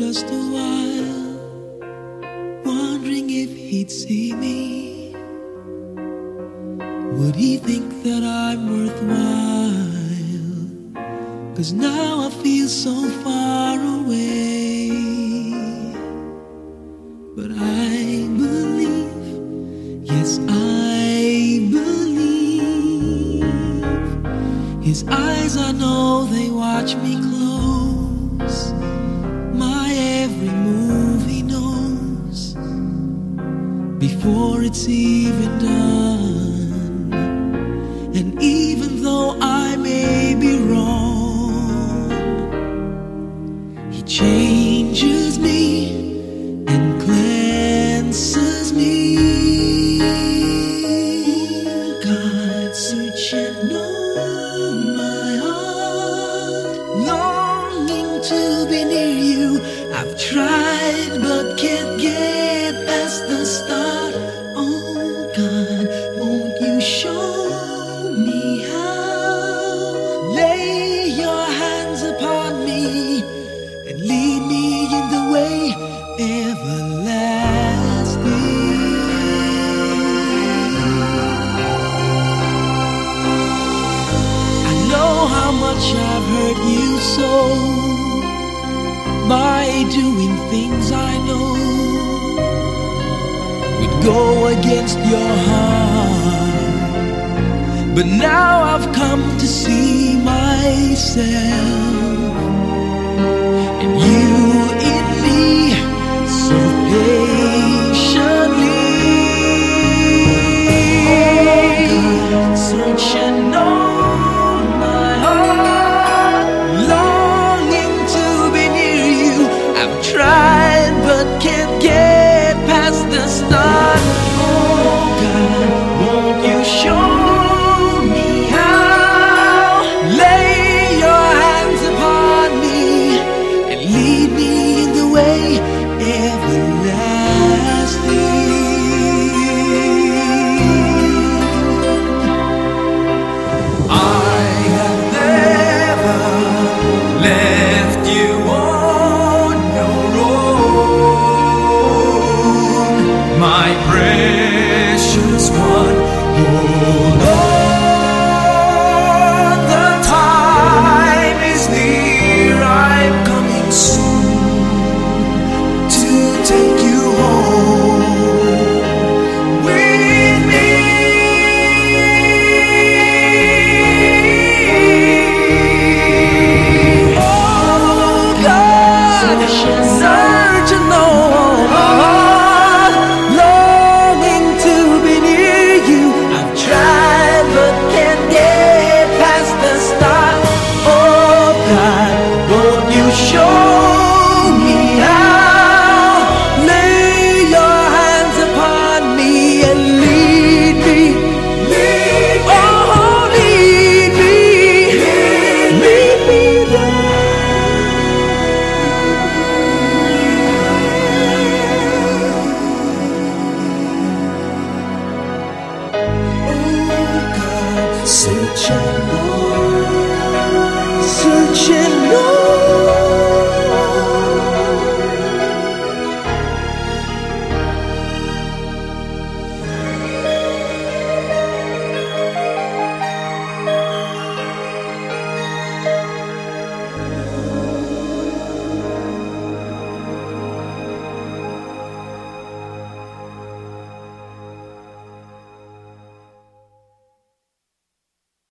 just a while, wondering if he'd see me. Would he think that I'm worthwhile? Cause now I feel so far away. But I believe, yes, I believe. His eyes, I know they watch me close. Every move he knows before it's even done. And even though I may be wrong, he changes me and cleanses me. God, search and tried but can't get past the start. Oh God, won't you show me how? Lay your hands upon me and lead me in the way everlasting. I know how much I've hurt you so doing things I know would go against your heart. But now I've come to see myself and you Oh God, search and